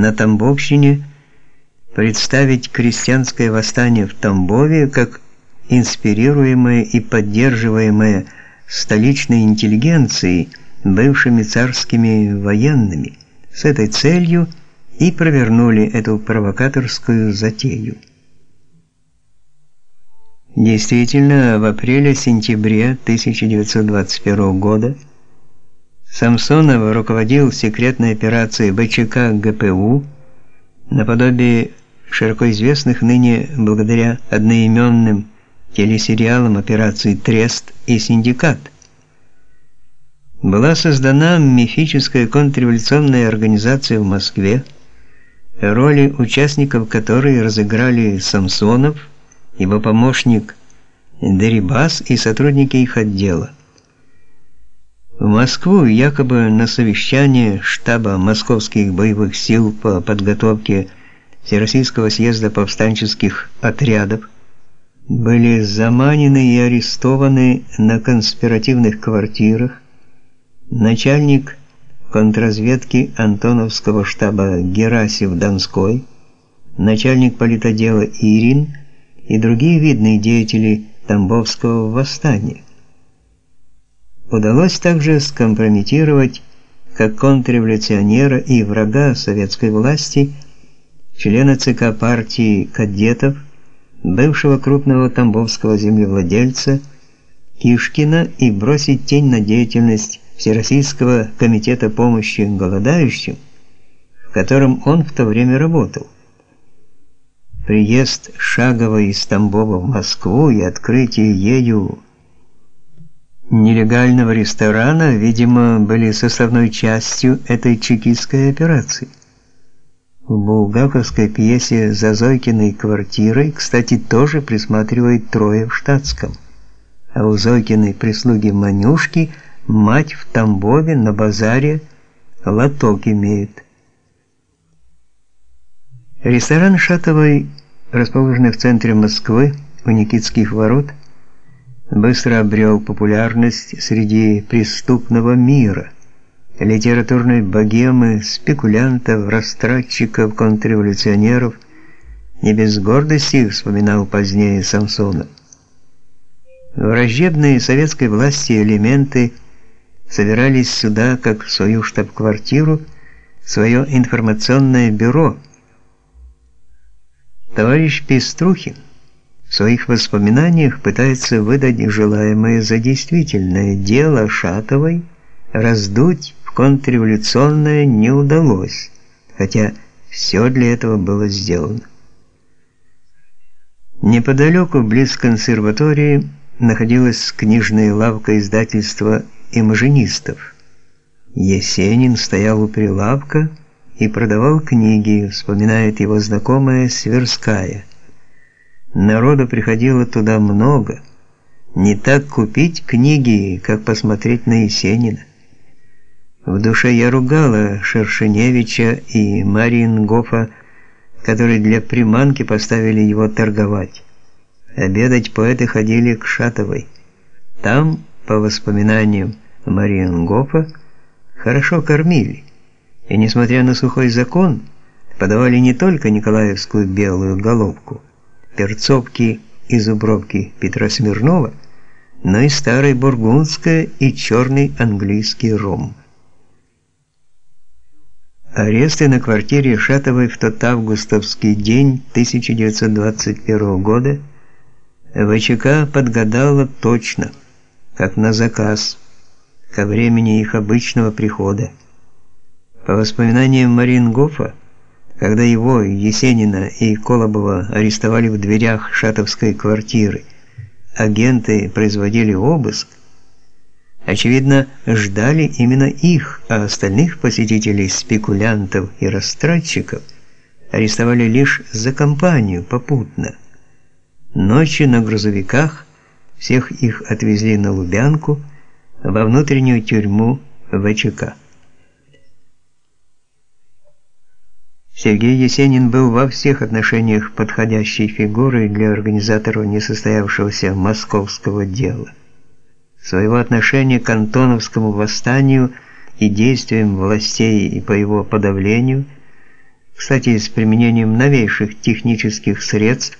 на Тамбовщине представить крестьянское восстание в Тамбове как инспирируемое и поддерживаемое столичной интеллигенцией, бывшими царскими военными. С этой целью и провернули эту провокаторскую затею. Действительно, в апреле-сентябре 1921 года Самсонов руководил секретной операцией ВЧК ГПУ наподобие широко известных ныне благодаря одноименным телесериалам операций Трест и Синдикат. Была создана мифическая контрреволюционная организация в Москве, роли участников которой разыграли Самсонов, его помощник Дерибас и сотрудники их отдела. Москву якобы на совещание штаба московских боевых сил по подготовке Всероссийского съезда повстанческих отрядов были заманены и арестованы на конспиративных квартирах. Начальник контрразведки Антоновского штаба Герасев Донской, начальник политотдела Ирин и другие видные деятели Тамбовского восстания удалось также скомпрометировать как контрреволюционера и врага советской власти члена ЦК партии кадетов, бывшего крупного тамбовского землевладельца Кишкина и бросить тень на деятельность Всероссийского комитета помощи голодающим, в котором он в то время работал. Приезд Шагова из Тамбова в Москву и открытие ею нелегального ресторана, видимо, были составной частью этой чекистской операции. В булгаковской пьесе «За Зойкиной квартирой», кстати, тоже присматривает трое в штатском. А у Зойкиной прислуги Манюшки мать в Тамбове на базаре лоток имеет. Ресторан Шатовой, расположенный в центре Москвы, у Никитских ворот, быстро обрел популярность среди преступного мира, литературной богемы, спекулянтов, растратчиков, контрреволюционеров. Не без гордости вспоминал позднее Самсонов. Враждебные советской власти элементы собирались сюда как в свою штаб-квартиру, свое информационное бюро. Товарищ Пеструхин в своих воспоминаниях пытается выдать желаемое за действительное. Дело Шатовой раздуть в контрреволюционное не удалось, хотя все для этого было сделано. Неподалеку, близ консерватории, находилась книжная лавка издательства имажинистов. Есенин стоял у прилавка и продавал книги, вспоминает его знакомая Сверская. Народу приходило туда много. Не так купить книги, как посмотреть на Есенина. В душе я ругала Шершеневича и Мариенгофа, которые для приманки поставили его торговать. Обедать поэты ходили к Шатовой. Там, по воспоминаниям Мариенгофа, хорошо кормили. И несмотря на сухой закон, подавали не только Николаевскую белую головку, перцовки и зубровки Петра Смирнова, но и старый бургундское и черный английский ром. Аресты на квартире Шатовой в тот августовский день 1921 года ВЧК подгадала точно, как на заказ, ко времени их обычного прихода. По воспоминаниям Марингофа, когда его, Есенина и Колобова арестовали в дверях шатовской квартиры, агенты производили обыск, очевидно, ждали именно их, а остальных посетителей, спекулянтов и растратчиков арестовали лишь за компанию попутно. Ночью на грузовиках всех их отвезли на Лубянку, во внутреннюю тюрьму ВЧК. Сергей Есенин был во всех отношениях подходящей фигурой для организаторов несостоявшегося московского дела. Своего отношения к Антоновскому восстанию и действиям властей и по его подавлению кстати, с применением новейших технических средств